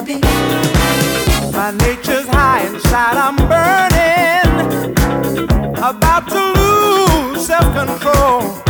My nature's high inside, I'm burning. About to lose self control.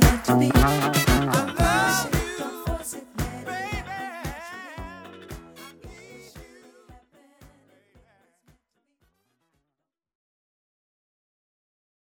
meant to be.